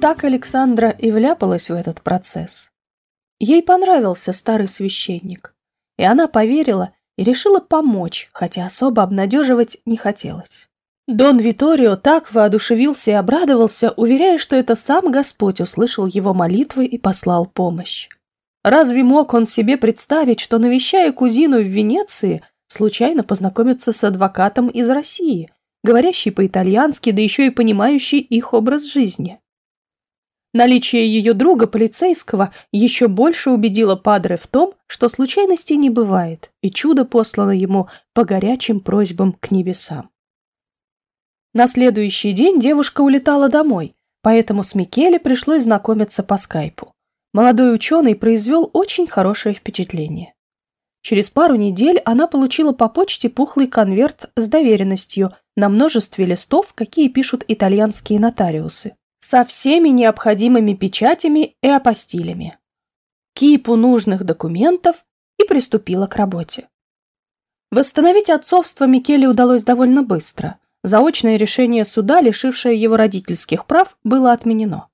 Так Александра и вляпалась в этот процесс. Ей понравился старый священник, и она поверила и решила помочь, хотя особо обнадеживать не хотелось. Дон Виторио так воодушевился и обрадовался, уверяя, что это сам Господь услышал его молитвы и послал помощь. Разве мог он себе представить, что, навещая кузину в Венеции, случайно познакомится с адвокатом из России, говорящий по-итальянски, да еще и понимающий их образ жизни? Наличие ее друга, полицейского, еще больше убедило Падре в том, что случайностей не бывает, и чудо послано ему по горячим просьбам к небесам. На следующий день девушка улетала домой, поэтому с Микеле пришлось знакомиться по скайпу. Молодой ученый произвел очень хорошее впечатление. Через пару недель она получила по почте пухлый конверт с доверенностью на множестве листов, какие пишут итальянские нотариусы со всеми необходимыми печатями и апостилями, кипу нужных документов и приступила к работе. Восстановить отцовство Микеле удалось довольно быстро. Заочное решение суда, лишившее его родительских прав, было отменено.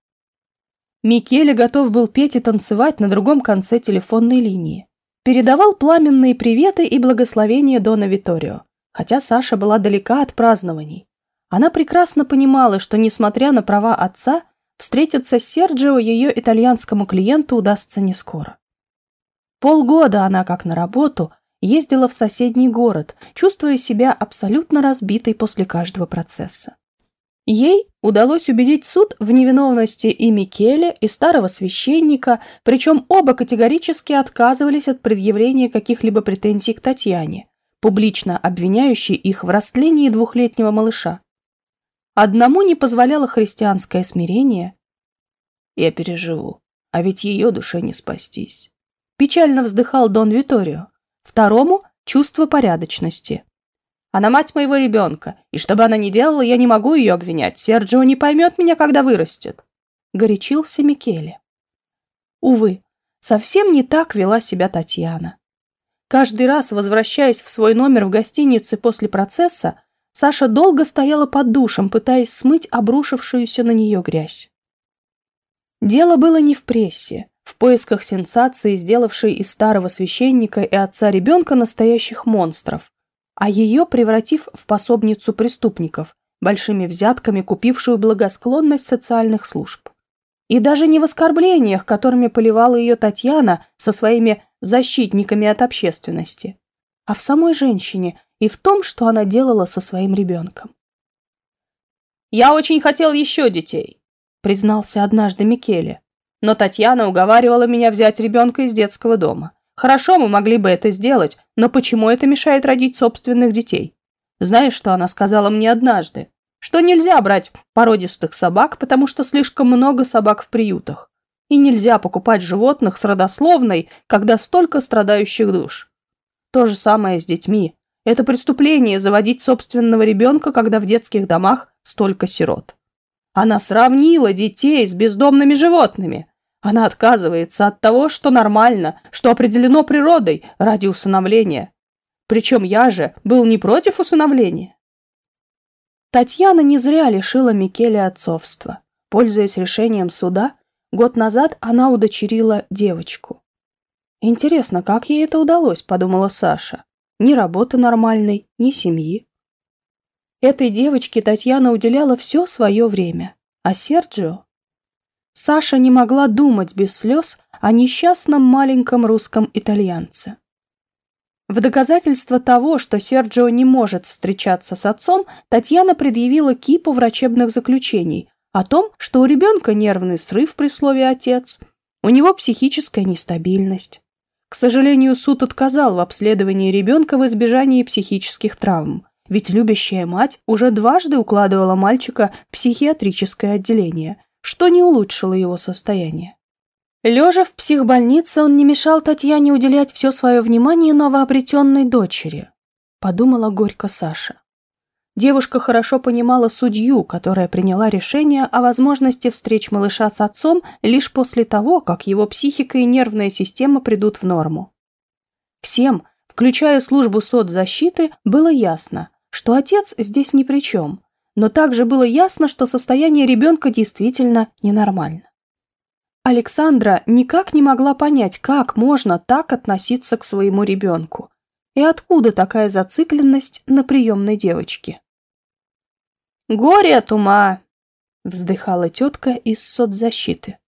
Микеле готов был петь и танцевать на другом конце телефонной линии. Передавал пламенные приветы и благословения Дона Виторио, хотя Саша была далека от празднований. Она прекрасно понимала, что, несмотря на права отца, встретиться с Серджио ее итальянскому клиенту удастся не скоро. Полгода она, как на работу, ездила в соседний город, чувствуя себя абсолютно разбитой после каждого процесса. Ей удалось убедить суд в невиновности и Микеле, и старого священника, причем оба категорически отказывались от предъявления каких-либо претензий к Татьяне, публично обвиняющей их в растлении двухлетнего малыша. Одному не позволяло христианское смирение. Я переживу, а ведь ее душе не спастись. Печально вздыхал Дон Виторио. Второму – чувство порядочности. Она мать моего ребенка, и что бы она ни делала, я не могу ее обвинять. Серджио не поймет меня, когда вырастет. Горячился Микеле. Увы, совсем не так вела себя Татьяна. Каждый раз, возвращаясь в свой номер в гостинице после процесса, Саша долго стояла под душем, пытаясь смыть обрушившуюся на нее грязь. Дело было не в прессе, в поисках сенсации, сделавшей из старого священника и отца ребенка настоящих монстров, а ее превратив в пособницу преступников, большими взятками купившую благосклонность социальных служб. И даже не в оскорблениях, которыми поливала ее Татьяна со своими защитниками от общественности, а в самой женщине, и в том, что она делала со своим ребенком. «Я очень хотел еще детей», — признался однажды Микеле. «Но Татьяна уговаривала меня взять ребенка из детского дома. Хорошо, мы могли бы это сделать, но почему это мешает родить собственных детей? Знаешь, что она сказала мне однажды? Что нельзя брать породистых собак, потому что слишком много собак в приютах. И нельзя покупать животных с родословной, когда столько страдающих душ. То же самое с детьми. Это преступление заводить собственного ребенка, когда в детских домах столько сирот. Она сравнила детей с бездомными животными. Она отказывается от того, что нормально, что определено природой ради усыновления. Причем я же был не против усыновления. Татьяна не зря лишила Микеле отцовства. Пользуясь решением суда, год назад она удочерила девочку. Интересно, как ей это удалось, подумала Саша. Ни работы нормальной, ни семьи. Этой девочке Татьяна уделяла все свое время. А Серджио? Саша не могла думать без слез о несчастном маленьком русском итальянце. В доказательство того, что Серджио не может встречаться с отцом, Татьяна предъявила кипу врачебных заключений о том, что у ребенка нервный срыв при слове «отец», у него психическая нестабильность. К сожалению, суд отказал в обследовании ребенка в избежании психических травм, ведь любящая мать уже дважды укладывала мальчика в психиатрическое отделение, что не улучшило его состояние. Лежа в психбольнице, он не мешал Татьяне уделять все свое внимание новообретенной дочери, подумала горько Саша. Девушка хорошо понимала судью, которая приняла решение о возможности встреч малыша с отцом лишь после того, как его психика и нервная система придут в норму. Всем, включая службу соцзащиты, было ясно, что отец здесь ни при чем. но также было ясно, что состояние ребенка действительно ненормально. Александра никак не могла понять, как можно так относиться к своему ребенку и откуда такая зацикленность на приемной девочке. «Горе от ума!» — вздыхала тетка из соцзащиты.